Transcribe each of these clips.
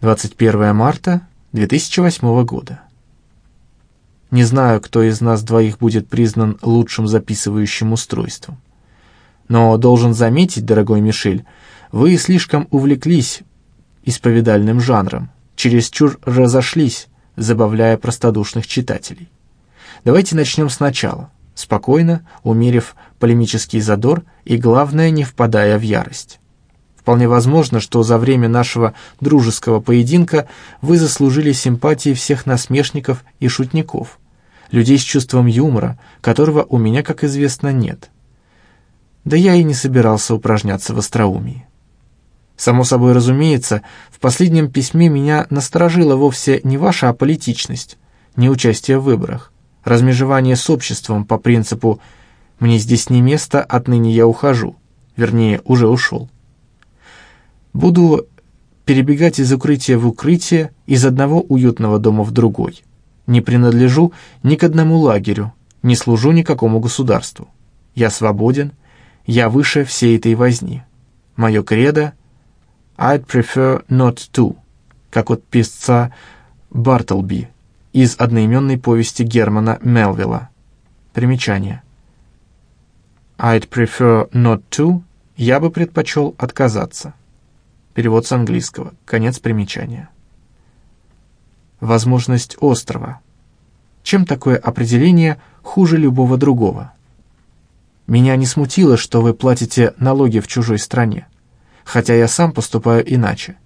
21 марта 2008 года. Не знаю, кто из нас двоих будет признан лучшим записывающим устройством. Но должен заметить, дорогой Мишель, вы слишком увлеклись исповедальным жанром, чересчур разошлись, забавляя простодушных читателей. Давайте начнем сначала, спокойно, умерив полемический задор и, главное, не впадая в ярость. Вполне возможно, что за время нашего дружеского поединка вы заслужили симпатии всех насмешников и шутников, людей с чувством юмора, которого у меня, как известно, нет. Да я и не собирался упражняться в остроумии. Само собой разумеется, в последнем письме меня насторожила вовсе не ваша аполитичность, не участие в выборах, размежевание с обществом по принципу «мне здесь не место, отныне я ухожу», вернее, уже ушел. Буду перебегать из укрытия в укрытие, из одного уютного дома в другой. Не принадлежу ни к одному лагерю, не служу никакому государству. Я свободен, я выше всей этой возни. Мое кредо «I'd prefer not to», как от писца Бартлби из одноименной повести Германа Мелвилла. Примечание. «I'd prefer not to» я бы предпочел отказаться. Перевод с английского. Конец примечания. Возможность острова. Чем такое определение хуже любого другого? Меня не смутило, что вы платите налоги в чужой стране, хотя я сам поступаю иначе.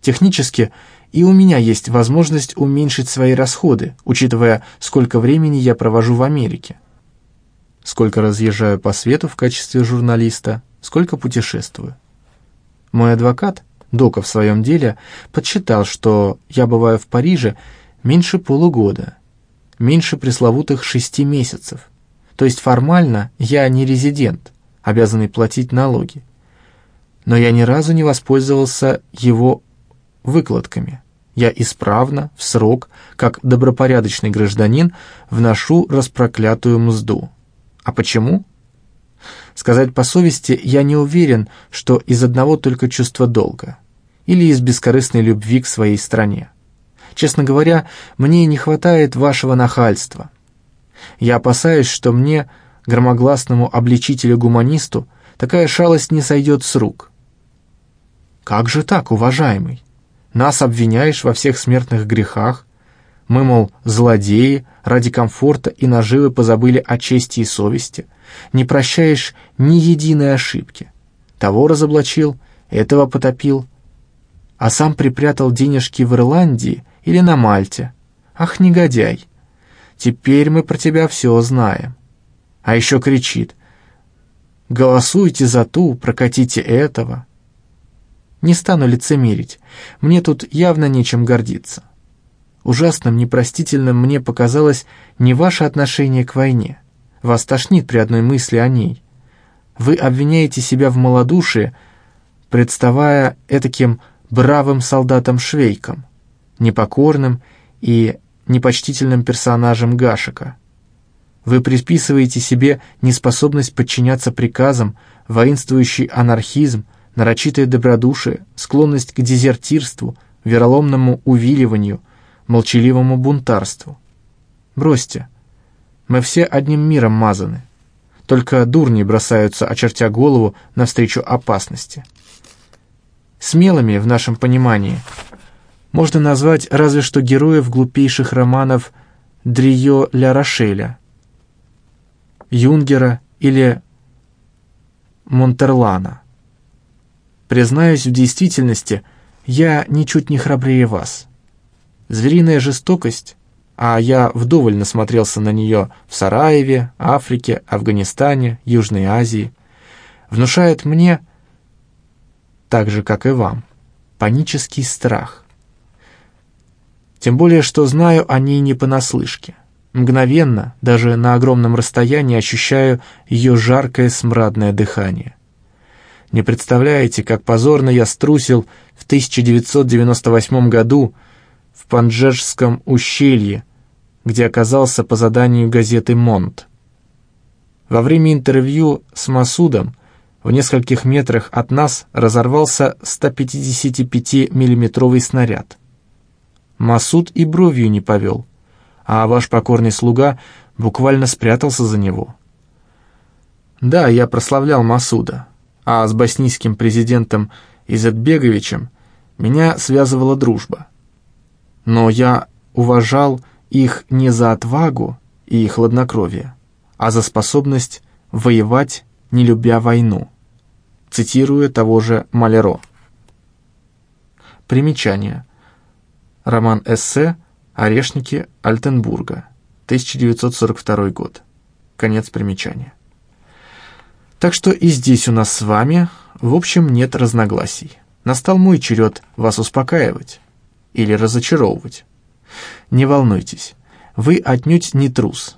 Технически и у меня есть возможность уменьшить свои расходы, учитывая, сколько времени я провожу в Америке. Сколько разъезжаю по свету в качестве журналиста, сколько путешествую. Мой адвокат, Дока в своем деле, подсчитал, что я бываю в Париже меньше полугода, меньше пресловутых шести месяцев. То есть формально я не резидент, обязанный платить налоги. Но я ни разу не воспользовался его выкладками. Я исправно, в срок, как добропорядочный гражданин, вношу распроклятую мзду. А почему? Сказать по совести, я не уверен, что из одного только чувства долга или из бескорыстной любви к своей стране. Честно говоря, мне не хватает вашего нахальства. Я опасаюсь, что мне, громогласному обличителю-гуманисту, такая шалость не сойдет с рук. Как же так, уважаемый? Нас обвиняешь во всех смертных грехах? Мы, мол, злодеи, ради комфорта и наживы позабыли о чести и совести. Не прощаешь ни единой ошибки. Того разоблачил, этого потопил, а сам припрятал денежки в Ирландии или на Мальте. Ах, негодяй! Теперь мы про тебя все знаем. А еще кричит. Голосуйте за ту, прокатите этого. Не стану лицемерить. Мне тут явно нечем гордиться. Ужасным, непростительным мне показалось не ваше отношение к войне. Вас тошнит при одной мысли о ней. Вы обвиняете себя в малодушии, представая этаким бравым солдатом-швейком, непокорным и непочтительным персонажем Гашика. Вы приписываете себе неспособность подчиняться приказам, воинствующий анархизм, нарочитое добродушие, склонность к дезертирству, вероломному увиливанию, молчаливому бунтарству. Бросьте, мы все одним миром мазаны. Только дурни бросаются, очертя голову, навстречу опасности. Смелыми, в нашем понимании, можно назвать разве что героев глупейших романов Дрио Ля Рошеля, Юнгера или Монтерлана. Признаюсь, в действительности я ничуть не храбрее вас. Звериная жестокость, а я вдоволь насмотрелся на нее в Сараеве, Африке, Афганистане, Южной Азии, внушает мне так же, как и вам, панический страх. Тем более, что знаю о ней не понаслышке. Мгновенно, даже на огромном расстоянии ощущаю ее жаркое смрадное дыхание. Не представляете, как позорно я струсил в 1998 году в Панджерском ущелье, где оказался по заданию газеты «Монт». Во время интервью с Масудом в нескольких метрах от нас разорвался 155-миллиметровый снаряд. Масуд и бровью не повел, а ваш покорный слуга буквально спрятался за него. Да, я прославлял Масуда, а с боснийским президентом Изетбеговичем меня связывала дружба. Но я уважал их не за отвагу и хладнокровие, а за способность воевать, не любя войну, цитируя того же Малеро. Примечание. Роман-эссе «Орешники Альтенбурга», 1942 год. Конец примечания. Так что и здесь у нас с вами, в общем, нет разногласий. Настал мой черед вас успокаивать или разочаровывать. Не волнуйтесь, вы отнюдь не трус.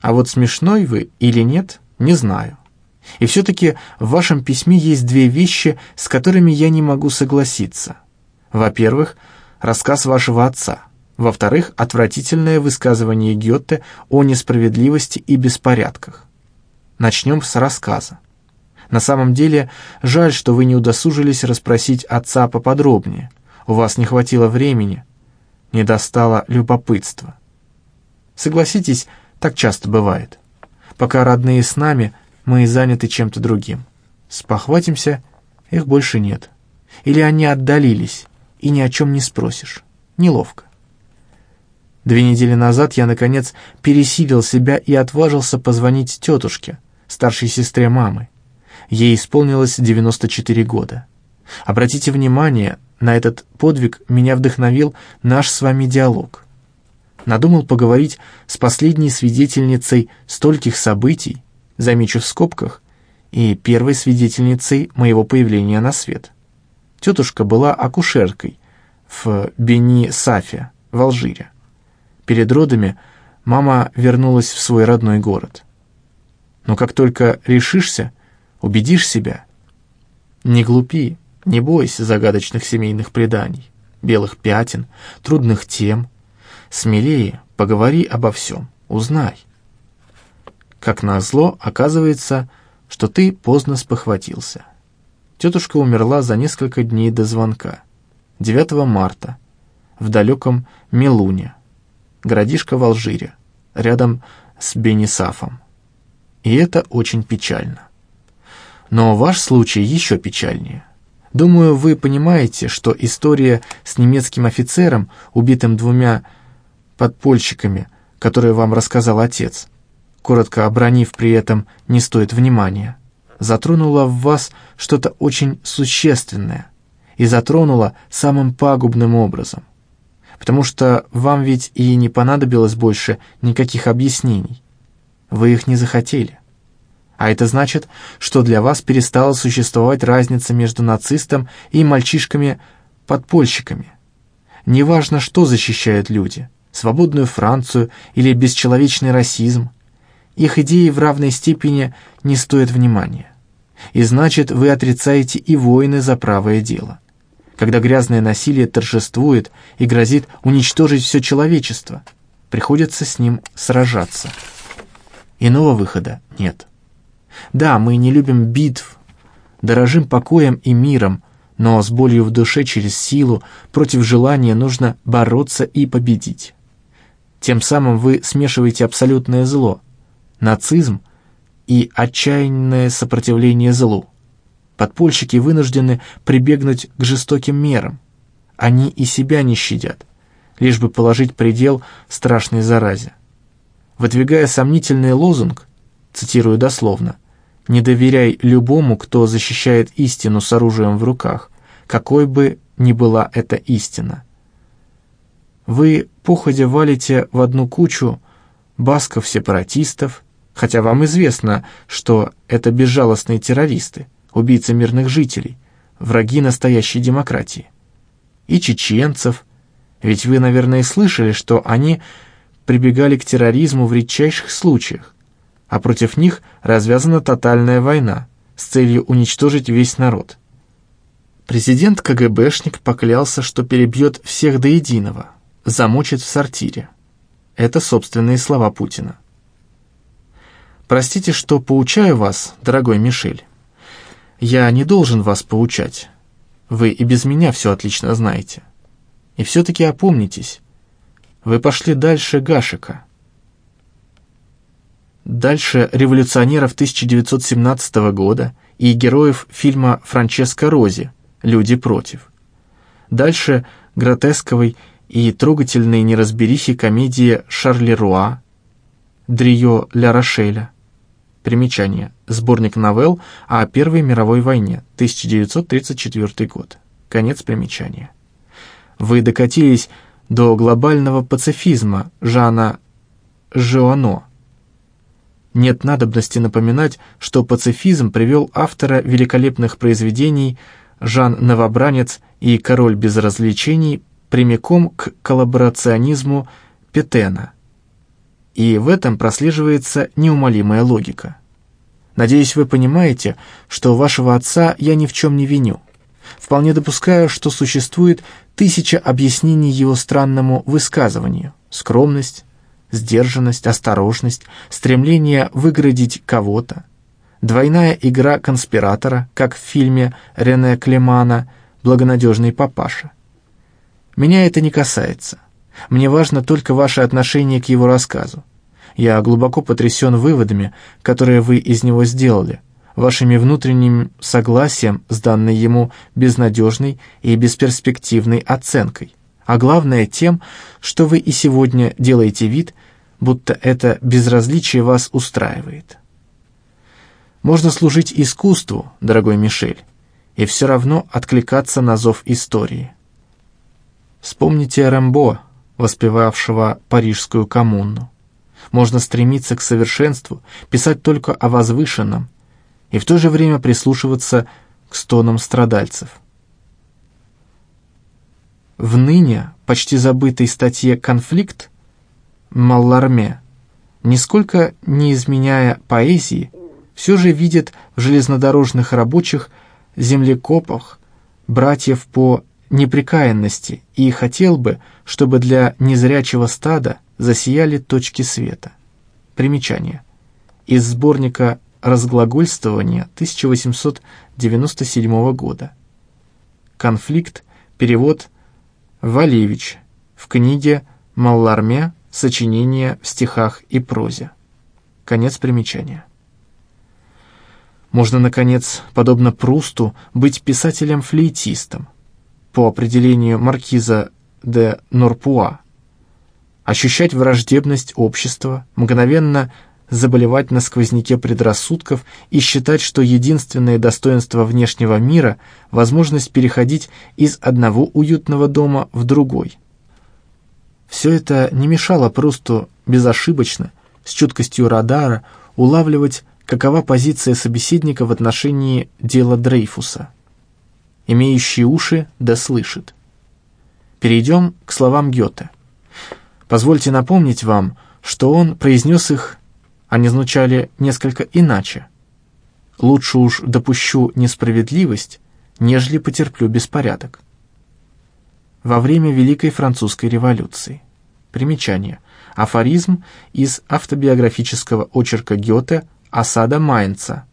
А вот смешной вы или нет, не знаю. И все-таки в вашем письме есть две вещи, с которыми я не могу согласиться. Во-первых, рассказ вашего отца. Во-вторых, отвратительное высказывание Гёте о несправедливости и беспорядках. Начнем с рассказа. На самом деле, жаль, что вы не удосужились расспросить отца поподробнее. У вас не хватило времени, не достало любопытства. Согласитесь, так часто бывает. Пока родные с нами, мы заняты чем-то другим. Спохватимся, их больше нет. Или они отдалились, и ни о чем не спросишь. Неловко. Две недели назад я, наконец, пересилил себя и отважился позвонить тетушке, старшей сестре мамы. Ей исполнилось 94 года. Обратите внимание, на этот подвиг меня вдохновил наш с вами диалог. Надумал поговорить с последней свидетельницей стольких событий, замечу в скобках, и первой свидетельницей моего появления на свет. Тетушка была акушеркой в Бени-Сафе, в Алжире. Перед родами мама вернулась в свой родной город. Но как только решишься, убедишь себя, не глупи, не бойся загадочных семейных преданий, белых пятен, трудных тем. Смелее поговори обо всем, узнай. Как назло, оказывается, что ты поздно спохватился. Тетушка умерла за несколько дней до звонка. 9 марта, в далеком Мелуне, городишко в Алжире, рядом с Бенисафом. И это очень печально. Но ваш случай еще печальнее. Думаю, вы понимаете, что история с немецким офицером, убитым двумя подпольщиками, которую вам рассказал отец, коротко обронив при этом «не стоит внимания», затронула в вас что-то очень существенное и затронула самым пагубным образом. Потому что вам ведь и не понадобилось больше никаких объяснений. Вы их не захотели. А это значит, что для вас перестала существовать разница между нацистом и мальчишками-подпольщиками. Неважно, что защищают люди – свободную Францию или бесчеловечный расизм. Их идеи в равной степени не стоят внимания. И значит, вы отрицаете и войны за правое дело. Когда грязное насилие торжествует и грозит уничтожить все человечество, приходится с ним сражаться. Иного выхода нет. Да, мы не любим битв, дорожим покоем и миром, но с болью в душе через силу против желания нужно бороться и победить. Тем самым вы смешиваете абсолютное зло, нацизм и отчаянное сопротивление злу. Подпольщики вынуждены прибегнуть к жестоким мерам. Они и себя не щадят, лишь бы положить предел страшной заразе. Выдвигая сомнительный лозунг, цитирую дословно, «Не доверяй любому, кто защищает истину с оружием в руках, какой бы ни была эта истина». Вы походя валите в одну кучу басков-сепаратистов, хотя вам известно, что это безжалостные террористы, убийцы мирных жителей, враги настоящей демократии. И чеченцев, ведь вы, наверное, слышали, что они прибегали к терроризму в редчайших случаях, а против них развязана тотальная война с целью уничтожить весь народ. Президент-КГБшник поклялся, что перебьет всех до единого, замучит в сортире. Это собственные слова Путина. Простите, что поучаю вас, дорогой Мишель. Я не должен вас поучать. Вы и без меня все отлично знаете. И все-таки опомнитесь. Вы пошли дальше Гашика. Дальше революционеров 1917 года и героев фильма Франческо Рози «Люди против». Дальше гротесковой и трогательной неразберихи комедии Шарли Руа, Дрио Ля Рошеля. Примечание. Сборник новелл о Первой мировой войне, 1934 год. Конец примечания. Вы докатились до глобального пацифизма Жана Жоано. Нет надобности напоминать, что пацифизм привел автора великолепных произведений Жан Новобранец и Король без развлечений прямиком к коллаборационизму Петена. И в этом прослеживается неумолимая логика. Надеюсь, вы понимаете, что вашего отца я ни в чем не виню. Вполне допускаю, что существует тысяча объяснений его странному высказыванию. Скромность, сдержанность, осторожность, стремление выградить кого-то. Двойная игра конспиратора, как в фильме Рене Клемана «Благонадежный папаша». Меня это не касается. Мне важно только ваше отношение к его рассказу. Я глубоко потрясен выводами, которые вы из него сделали, вашими внутренним согласием с данной ему безнадежной и бесперспективной оценкой, а главное тем, что вы и сегодня делаете вид, будто это безразличие вас устраивает. Можно служить искусству, дорогой Мишель, и все равно откликаться на зов истории. Вспомните Рэмбо, воспевавшего парижскую коммуну. Можно стремиться к совершенству, писать только о возвышенном и в то же время прислушиваться к стонам страдальцев. В ныне почти забытой статье «Конфликт» Малларме, нисколько не изменяя поэзии, все же видит в железнодорожных рабочих, землекопах, братьев по неприкаянности и хотел бы, чтобы для незрячего стада засияли точки света. Примечание. Из сборника «Разглагольствование» 1897 года. Конфликт, перевод Валевич в книге «Малларме. Сочинения в стихах и прозе». Конец примечания. Можно, наконец, подобно Прусту, быть писателем-флейтистом, по определению маркиза де Норпуа, ощущать враждебность общества, мгновенно заболевать на сквозняке предрассудков и считать, что единственное достоинство внешнего мира – возможность переходить из одного уютного дома в другой. Все это не мешало просто безошибочно, с чуткостью радара, улавливать, какова позиция собеседника в отношении дела Дрейфуса. Имеющий уши да слышит. Перейдем к словам Гёте. Позвольте напомнить вам, что он произнес их, они звучали несколько иначе. «Лучше уж допущу несправедливость, нежели потерплю беспорядок». Во время Великой Французской революции. Примечание. Афоризм из автобиографического очерка Гёте «Осада Майнца».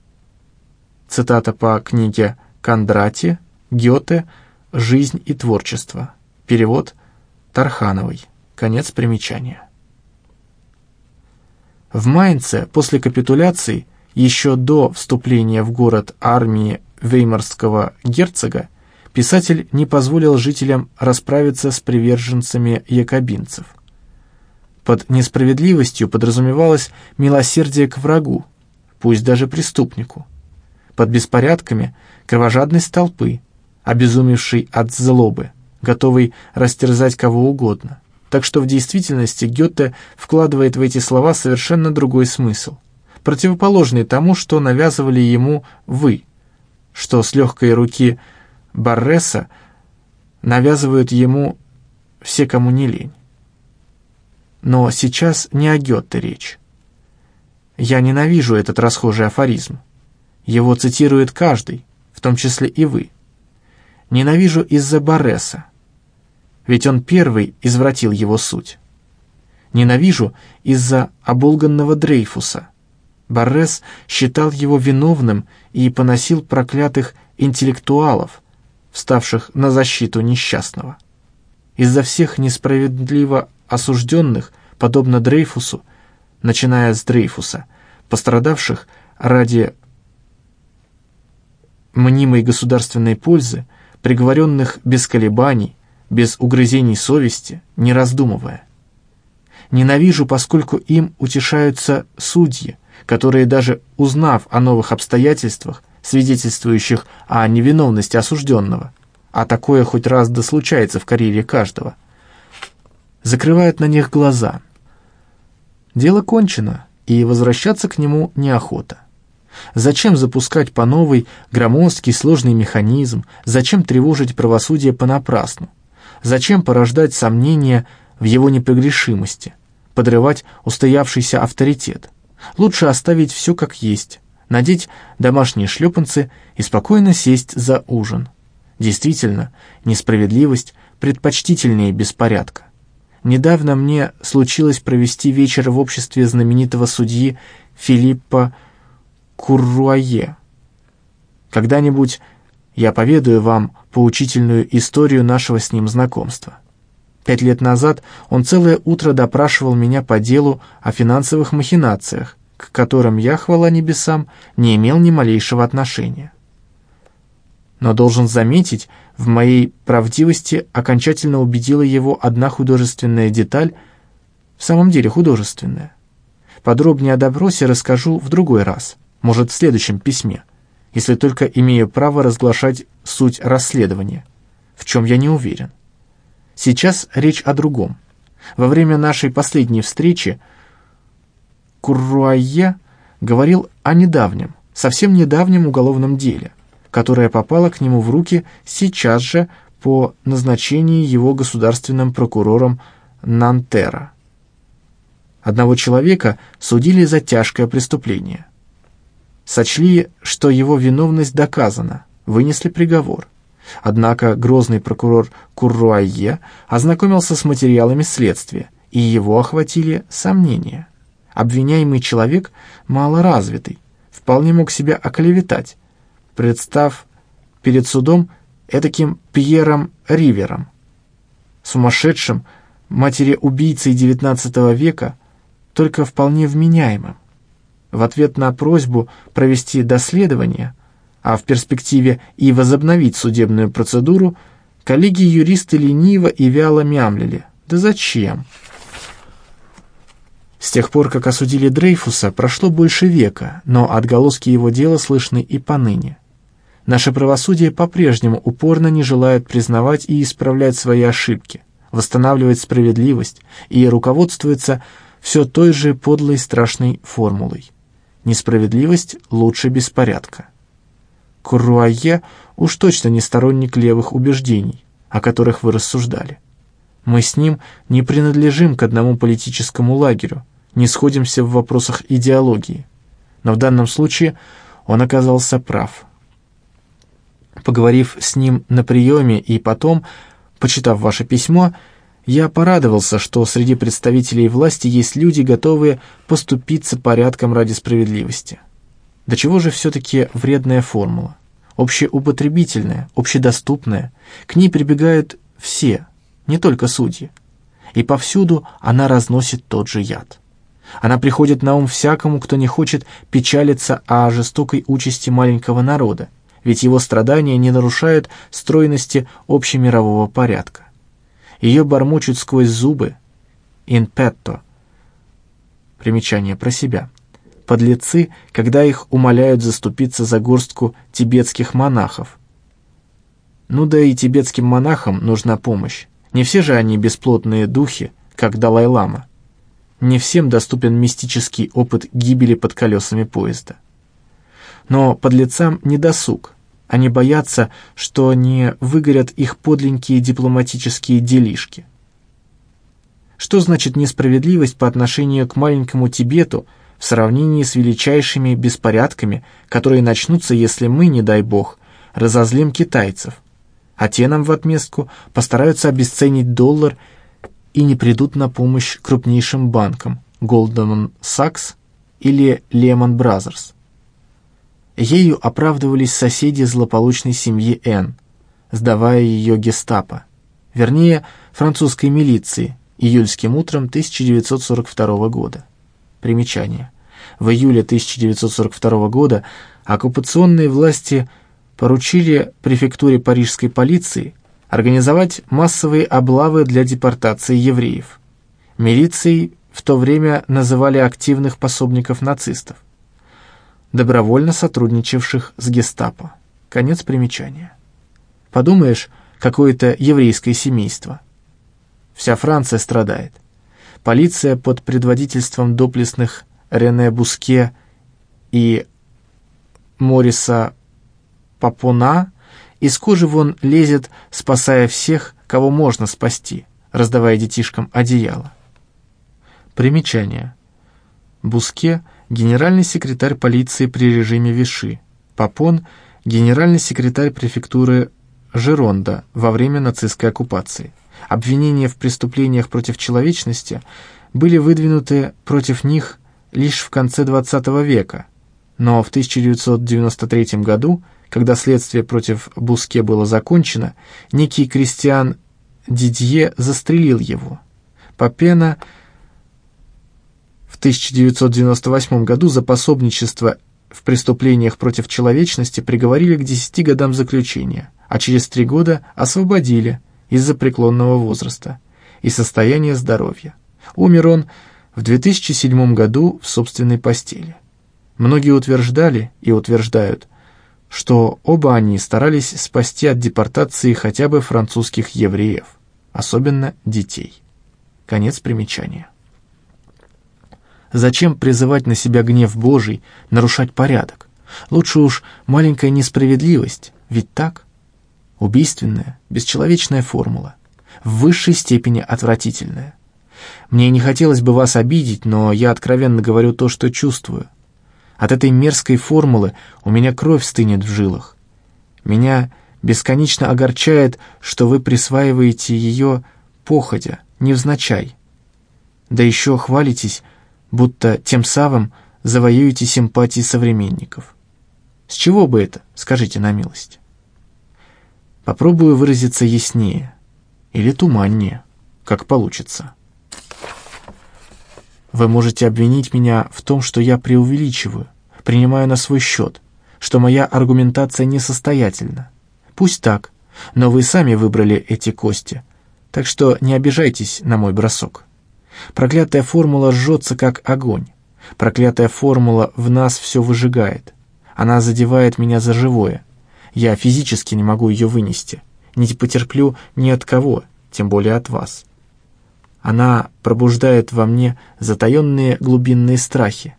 Цитата по книге Кондрати, Гёте «Жизнь и творчество». Перевод Тархановой. Конец примечания. В Майнце после капитуляции, еще до вступления в город армии веймарского герцога, писатель не позволил жителям расправиться с приверженцами якобинцев. Под несправедливостью подразумевалось милосердие к врагу, пусть даже преступнику. Под беспорядками – кровожадность толпы, обезумевшей от злобы – готовый растерзать кого угодно. Так что в действительности Гёте вкладывает в эти слова совершенно другой смысл, противоположный тому, что навязывали ему «вы», что с легкой руки Барреса навязывают ему все, кому не лень. Но сейчас не о Гёте речь. Я ненавижу этот расхожий афоризм. Его цитирует каждый, в том числе и вы. Ненавижу из-за Барреса, ведь он первый извратил его суть. Ненавижу из-за оболганного Дрейфуса, Баррес считал его виновным и поносил проклятых интеллектуалов, вставших на защиту несчастного. Из-за всех несправедливо осужденных, подобно Дрейфусу, начиная с Дрейфуса, пострадавших ради мнимой государственной пользы, приговоренных без колебаний, без угрызений совести, не раздумывая. Ненавижу, поскольку им утешаются судьи, которые даже узнав о новых обстоятельствах, свидетельствующих о невиновности осужденного, а такое хоть раз да случается в карьере каждого, закрывают на них глаза. Дело кончено, и возвращаться к нему неохота. Зачем запускать по новой громоздкий сложный механизм? Зачем тревожить правосудие понапрасну? Зачем порождать сомнения в его непогрешимости? Подрывать устоявшийся авторитет? Лучше оставить все как есть, надеть домашние шлепанцы и спокойно сесть за ужин. Действительно, несправедливость предпочтительнее беспорядка. Недавно мне случилось провести вечер в обществе знаменитого судьи Филиппа Курруае. Когда-нибудь я поведаю вам поучительную историю нашего с ним знакомства. Пять лет назад он целое утро допрашивал меня по делу о финансовых махинациях, к которым я, хвала небесам, не имел ни малейшего отношения. Но должен заметить, в моей правдивости окончательно убедила его одна художественная деталь, в самом деле художественная. Подробнее о допросе расскажу в другой раз, может, в следующем письме, если только имею право разглашать суть расследования, в чем я не уверен. Сейчас речь о другом. Во время нашей последней встречи Курруае говорил о недавнем, совсем недавнем уголовном деле, которое попало к нему в руки сейчас же по назначении его государственным прокурором Нантера. Одного человека судили за тяжкое преступление. Сочли, что его виновность доказана, вынесли приговор – Однако грозный прокурор Курруайе ознакомился с материалами следствия, и его охватили сомнения. Обвиняемый человек малоразвитый, вполне мог себя оклеветать, представ перед судом этаким Пьером Ривером, сумасшедшим, матери-убийцей XIX века, только вполне вменяемым. В ответ на просьбу провести доследование – а в перспективе и возобновить судебную процедуру, коллеги-юристы лениво и вяло мямлили. Да зачем? С тех пор, как осудили Дрейфуса, прошло больше века, но отголоски его дела слышны и поныне. Наше правосудие по-прежнему упорно не желает признавать и исправлять свои ошибки, восстанавливать справедливость и руководствуется все той же подлой страшной формулой. Несправедливость лучше беспорядка. Курруае уж точно не сторонник левых убеждений, о которых вы рассуждали. Мы с ним не принадлежим к одному политическому лагерю, не сходимся в вопросах идеологии. Но в данном случае он оказался прав. Поговорив с ним на приеме и потом, почитав ваше письмо, я порадовался, что среди представителей власти есть люди, готовые поступиться порядком ради справедливости. До чего же все-таки вредная формула? Общеупотребительная, общедоступная. К ней прибегают все, не только судьи. И повсюду она разносит тот же яд. Она приходит на ум всякому, кто не хочет печалиться о жестокой участи маленького народа, ведь его страдания не нарушают стройности общемирового порядка. Ее бормочут сквозь зубы «in petto» примечание про себя – подлецы, когда их умоляют заступиться за горстку тибетских монахов. Ну да и тибетским монахам нужна помощь. Не все же они бесплотные духи, как Далай-лама. Не всем доступен мистический опыт гибели под колесами поезда. Но подлецам не досуг. Они боятся, что не выгорят их подленькие дипломатические делишки. Что значит несправедливость по отношению к маленькому Тибету, в сравнении с величайшими беспорядками, которые начнутся, если мы, не дай бог, разозлим китайцев, а те нам в отместку постараются обесценить доллар и не придут на помощь крупнейшим банкам Goldman Sachs или Lehman Brothers. Ею оправдывались соседи злополучной семьи Н, сдавая ее гестапо, вернее, французской милиции, июльским утром 1942 года. Примечание. В июле 1942 года оккупационные власти поручили префектуре парижской полиции организовать массовые облавы для депортации евреев. Милицией в то время называли активных пособников нацистов, добровольно сотрудничавших с гестапо. Конец примечания. Подумаешь, какое-то еврейское семейство. Вся Франция страдает. Полиция под предводительством доблестных Рене Буске и Мориса Папона из кожи вон лезет, спасая всех, кого можно спасти, раздавая детишкам одеяло. Примечание. Буске – генеральный секретарь полиции при режиме Виши. Папон – генеральный секретарь префектуры Жеронда во время нацистской оккупации. Обвинения в преступлениях против человечности были выдвинуты против них лишь в конце XX века, но в 1993 году, когда следствие против Буске было закончено, некий Кристиан Дидье застрелил его. Папена – в 1998 году за пособничество в преступлениях против человечности приговорили к 10 годам заключения, а через три года освободили из-за преклонного возраста и состояния здоровья. Умер он в 2007 году в собственной постели. Многие утверждали и утверждают, что оба они старались спасти от депортации хотя бы французских евреев, особенно детей. Конец примечания. Зачем призывать на себя гнев Божий, нарушать порядок? Лучше уж маленькая несправедливость, ведь так? Убийственная, бесчеловечная формула, в высшей степени отвратительная. Мне не хотелось бы вас обидеть, но я откровенно говорю то, что чувствую. От этой мерзкой формулы у меня кровь стынет в жилах. Меня бесконечно огорчает, что вы присваиваете ее походя, невзначай. Да еще хвалитесь, будто тем самым завоюете симпатии современников. С чего бы это, скажите на милость? Попробую выразиться яснее или туманнее, как получится. Вы можете обвинить меня в том, что я преувеличиваю, принимаю на свой счет, что моя аргументация несостоятельна. Пусть так, но вы сами выбрали эти кости, так что не обижайтесь на мой бросок. Проклятая формула жжется, как огонь. Проклятая формула в нас все выжигает. Она задевает меня за живое. Я физически не могу ее вынести. Не потерплю ни от кого, тем более от вас. Она пробуждает во мне затаенные глубинные страхи.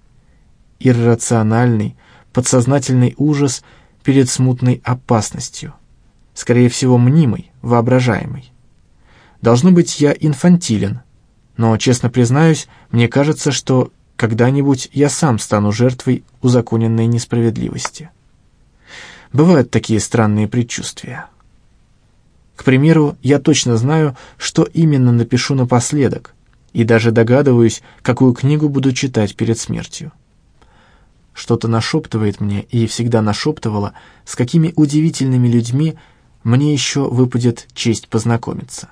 Иррациональный, подсознательный ужас перед смутной опасностью. Скорее всего, мнимый, воображаемый. Должно быть, я инфантилен, но, честно признаюсь, мне кажется, что когда-нибудь я сам стану жертвой узаконенной несправедливости. Бывают такие странные предчувствия. К примеру, я точно знаю, что именно напишу напоследок, и даже догадываюсь, какую книгу буду читать перед смертью. Что-то нашептывает мне и всегда нашептывало, с какими удивительными людьми мне еще выпадет честь познакомиться.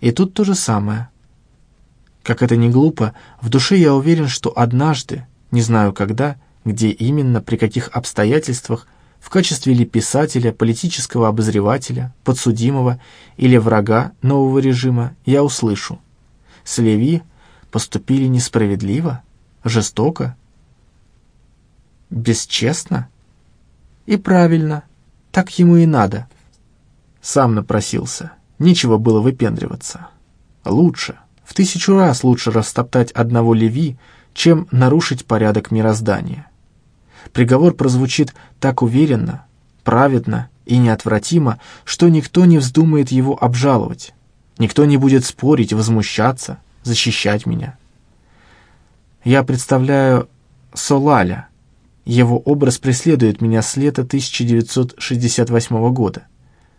И тут то же самое. Как это ни глупо, в душе я уверен, что однажды, не знаю когда, где именно, при каких обстоятельствах, в качестве ли писателя, политического обозревателя, подсудимого или врага нового режима, я услышу. С Леви поступили несправедливо, жестоко, бесчестно и правильно, так ему и надо. Сам напросился, нечего было выпендриваться. Лучше. В тысячу раз лучше растоптать одного Леви, чем нарушить порядок мироздания. Приговор прозвучит так уверенно, праведно и неотвратимо, что никто не вздумает его обжаловать. Никто не будет спорить, возмущаться, защищать меня. Я представляю Солаля. Его образ преследует меня с лета 1968 года,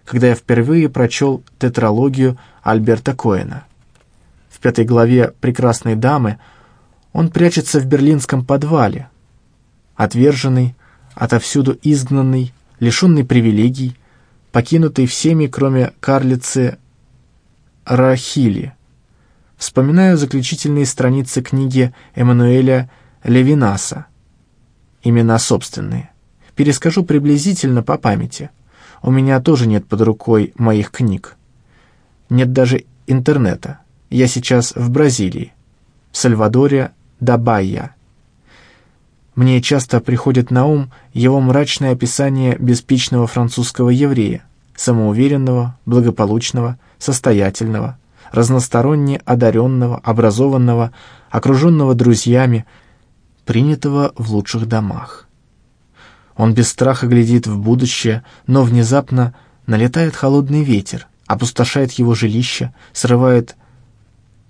когда я впервые прочел тетралогию Альберта Коэна. В пятой главе «Прекрасной дамы» Он прячется в берлинском подвале, отверженный, отовсюду изгнанный, лишенный привилегий, покинутый всеми, кроме карлицы Рахили. Вспоминаю заключительные страницы книги Эммануэля Левинаса. Имена собственные. Перескажу приблизительно по памяти. У меня тоже нет под рукой моих книг. Нет даже интернета. Я сейчас в Бразилии, в Сальвадоре да Байя. Мне часто приходит на ум его мрачное описание беспечного французского еврея, самоуверенного, благополучного, состоятельного, разносторонне одаренного, образованного, окруженного друзьями, принятого в лучших домах. Он без страха глядит в будущее, но внезапно налетает холодный ветер, опустошает его жилище, срывает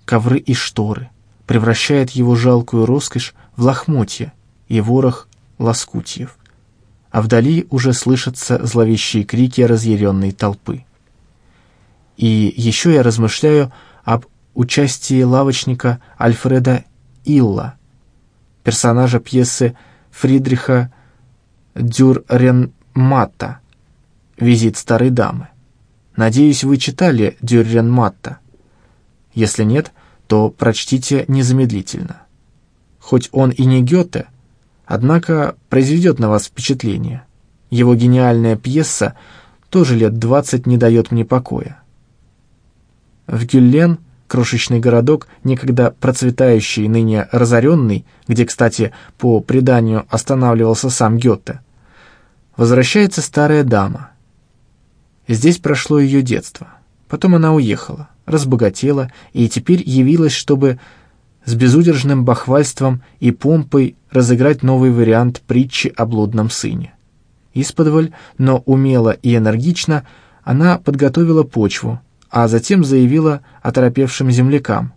ковры и шторы, превращает его жалкую роскошь в лохмотья, и ворох лоскутьев, а вдали уже слышатся зловещие крики разъяренной толпы. И еще я размышляю об участии лавочника Альфреда Илла, персонажа пьесы Фридриха Дюрренматта «Визит старой дамы». Надеюсь, вы читали Дюрренматта. Если нет, то прочтите незамедлительно. Хоть он и не Гёте, однако произведет на вас впечатление. Его гениальная пьеса тоже лет двадцать не дает мне покоя. В Гюллен, крошечный городок, некогда процветающий, ныне разоренный, где, кстати, по преданию останавливался сам Гёте, возвращается старая дама. Здесь прошло ее детство. Потом она уехала, разбогатела и теперь явилась, чтобы с безудержным бахвальством и помпой разыграть новый вариант притчи о блудном сыне. Исподволь, но умело и энергично, она подготовила почву, а затем заявила оторопевшим землякам.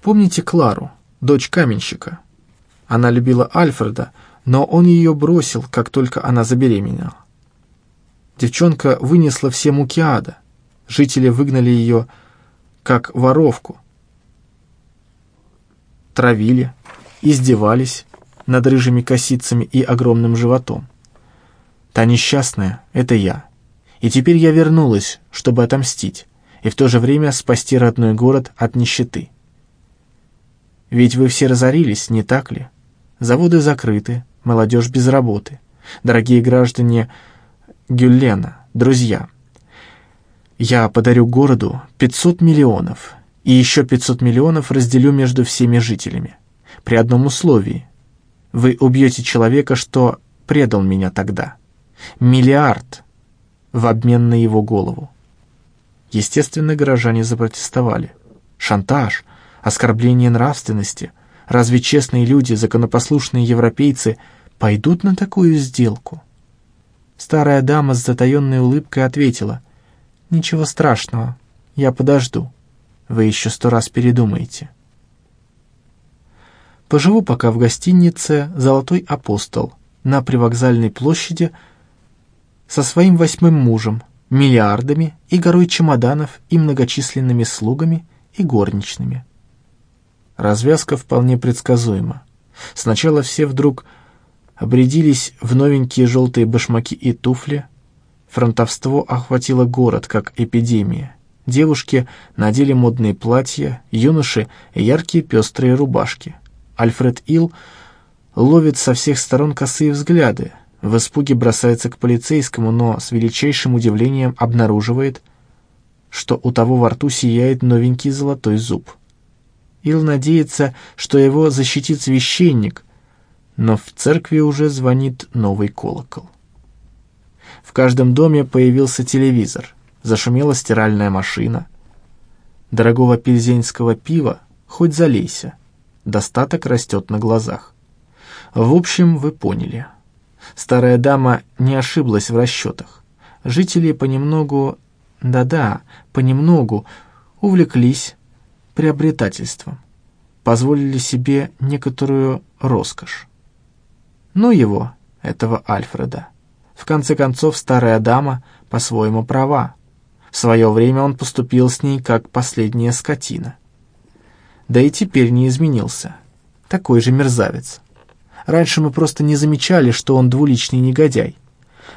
«Помните Клару, дочь каменщика? Она любила Альфреда, но он ее бросил, как только она забеременела. Девчонка вынесла все муки ада. Жители выгнали ее как воровку, травили, издевались над рыжими косицами и огромным животом. Та несчастная — это я. И теперь я вернулась, чтобы отомстить, и в то же время спасти родной город от нищеты. Ведь вы все разорились, не так ли? Заводы закрыты, молодежь без работы. Дорогие граждане Гюллена, друзья, я подарю городу 500 миллионов, и еще 500 миллионов разделю между всеми жителями. При одном условии. Вы убьете человека, что предал меня тогда. Миллиард в обмен на его голову. Естественно, горожане запротестовали. Шантаж, оскорбление нравственности. Разве честные люди, законопослушные европейцы пойдут на такую сделку? Старая дама с затаенной улыбкой ответила, «Ничего страшного, я подожду» вы еще сто раз передумаете. Поживу пока в гостинице «Золотой апостол» на привокзальной площади со своим восьмым мужем, миллиардами и горой чемоданов и многочисленными слугами и горничными. Развязка вполне предсказуема. Сначала все вдруг обрядились в новенькие желтые башмаки и туфли. Фронтовство охватило город, как эпидемия. Девушки надели модные платья, юноши — яркие пестрые рубашки. Альфред Ил ловит со всех сторон косые взгляды, в испуге бросается к полицейскому, но с величайшим удивлением обнаруживает, что у того во рту сияет новенький золотой зуб. Ил надеется, что его защитит священник, но в церкви уже звонит новый колокол. В каждом доме появился телевизор зашумела стиральная машина. Дорогого пельзенского пива хоть залейся, достаток растет на глазах. В общем, вы поняли. Старая дама не ошиблась в расчетах. Жители понемногу, да-да, понемногу увлеклись приобретательством, позволили себе некоторую роскошь. Ну его, этого Альфреда. В конце концов, старая дама по-своему права. В свое время он поступил с ней как последняя скотина. Да и теперь не изменился. такой же мерзавец. Раньше мы просто не замечали, что он двуличный негодяй.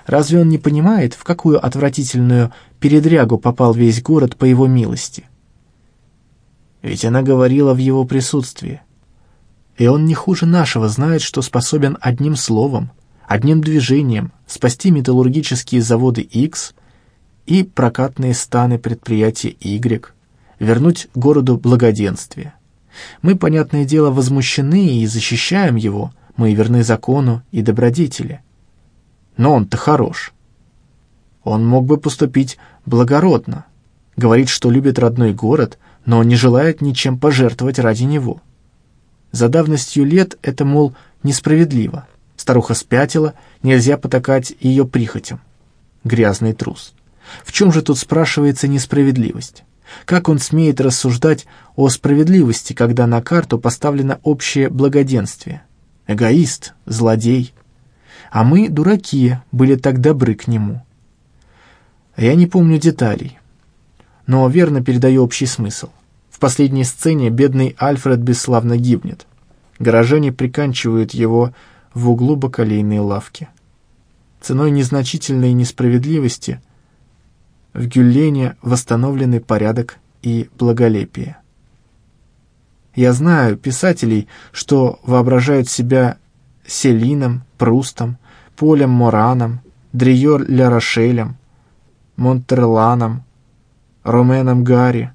Разве он не понимает, в какую отвратительную передрягу попал весь город по его милости? Ведь она говорила в его присутствии. И он не хуже нашего знает, что способен одним словом, одним движением спасти металлургические заводы X и прокатные станы предприятия Y, вернуть городу благоденствие. Мы, понятное дело, возмущены и защищаем его, мы верны закону и добродетели. Но он-то хорош. Он мог бы поступить благородно, говорит, что любит родной город, но не желает ничем пожертвовать ради него. За давностью лет это, мол, несправедливо. Старуха спятила, нельзя потакать ее прихотям. Грязный трус. В чем же тут спрашивается несправедливость? Как он смеет рассуждать о справедливости, когда на карту поставлено общее благоденствие? Эгоист, злодей, а мы, дураки, были так добры к нему. Я не помню деталей, но верно передаю общий смысл. В последней сцене бедный Альфред бесславно гибнет. Горожане приканчивают его в углу бакалейной лавки. Ценой незначительной несправедливости в Гюллене восстановлены порядок и благолепие. Я знаю писателей, что воображают себя Селином, Прустом, Полем Мораном, Дриор Ля Рошелем, Монтерланом, Роменом Гарри.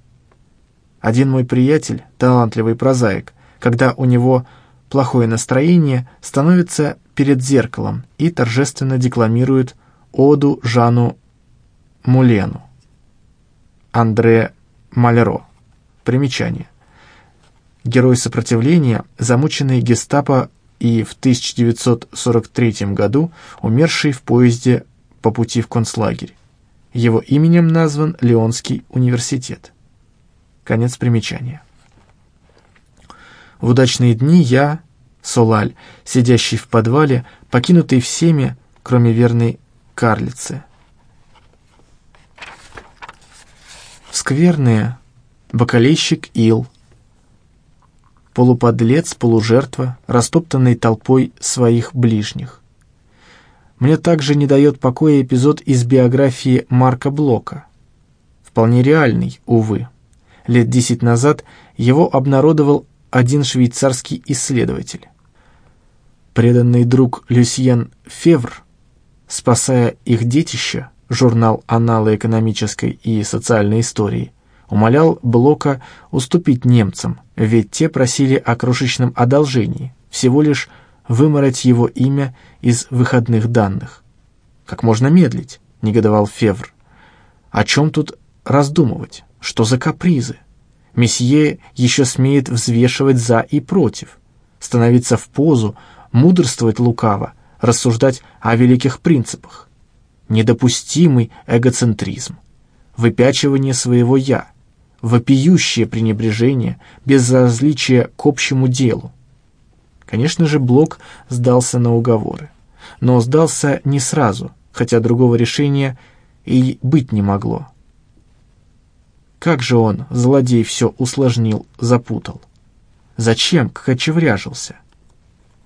Один мой приятель, талантливый прозаик, когда у него плохое настроение, становится перед зеркалом и торжественно декламирует оду Жану Мулену. Андре Малеро. Примечание. Герой сопротивления, замученный гестапо и в 1943 году умерший в поезде по пути в концлагерь. Его именем назван Леонский университет. Конец примечания. В удачные дни я, Солаль, сидящий в подвале, покинутый всеми, кроме верной карлицы. Скверные, бокалейщик Ил, полуподлец, полужертва, растоптанный толпой своих ближних. Мне также не дает покоя эпизод из биографии Марка Блока. Вполне реальный, увы. Лет десять назад его обнародовал один швейцарский исследователь. Преданный друг Люсьен Февр, спасая их детище, журнал «Аналы экономической и социальной истории», умолял Блока уступить немцам, ведь те просили о крошечном одолжении, всего лишь вымороть его имя из выходных данных. «Как можно медлить?» — негодовал Февр. «О чем тут раздумывать? Что за капризы? Месье еще смеет взвешивать за и против, становиться в позу, мудрствовать лукаво, рассуждать о великих принципах. Недопустимый эгоцентризм, выпячивание своего «я», вопиющее пренебрежение, безразличие к общему делу. Конечно же, Блок сдался на уговоры. Но сдался не сразу, хотя другого решения и быть не могло. Как же он, злодей, все усложнил, запутал? Зачем кочевряжился?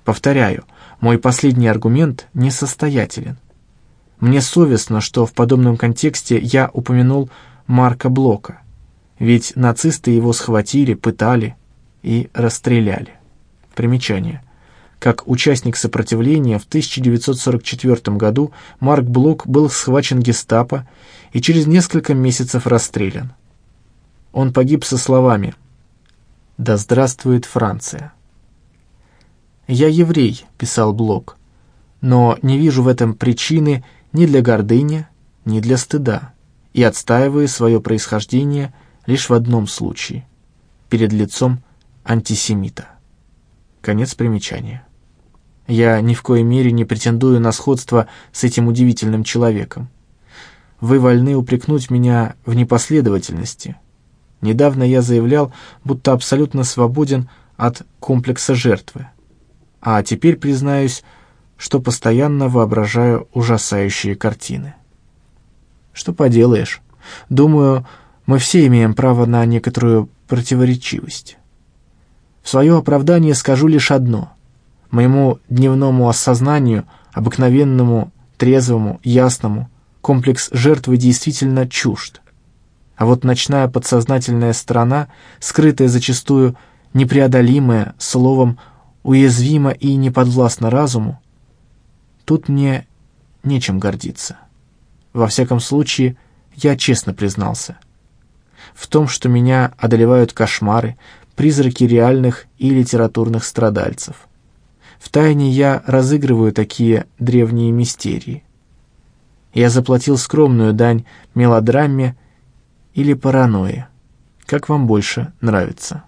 Повторяю, мой последний аргумент несостоятелен. Мне совестно, что в подобном контексте я упомянул Марка Блока – ведь нацисты его схватили, пытали и расстреляли. Примечание. Как участник сопротивления в 1944 году Марк Блок был схвачен гестапо и через несколько месяцев расстрелян. Он погиб со словами «Да здравствует Франция». «Я еврей», — писал Блок, «но не вижу в этом причины ни для гордыни, ни для стыда, и отстаиваю свое происхождение – лишь в одном случае – перед лицом антисемита. Конец примечания. Я ни в коей мере не претендую на сходство с этим удивительным человеком. Вы вольны упрекнуть меня в непоследовательности. Недавно я заявлял, будто абсолютно свободен от комплекса жертвы. А теперь признаюсь, что постоянно воображаю ужасающие картины. Что поделаешь? Думаю, мы все имеем право на некоторую противоречивость. В свое оправдание скажу лишь одно. Моему дневному осознанию, обыкновенному, трезвому, ясному, комплекс жертвы действительно чужд. А вот ночная подсознательная сторона, скрытая зачастую, непреодолимая, словом, уязвима и неподвластна разуму, тут мне нечем гордиться. Во всяком случае, я честно признался. В том, что меня одолевают кошмары, призраки реальных и литературных страдальцев. Втайне я разыгрываю такие древние мистерии. Я заплатил скромную дань мелодраме или паранойе, как вам больше нравится.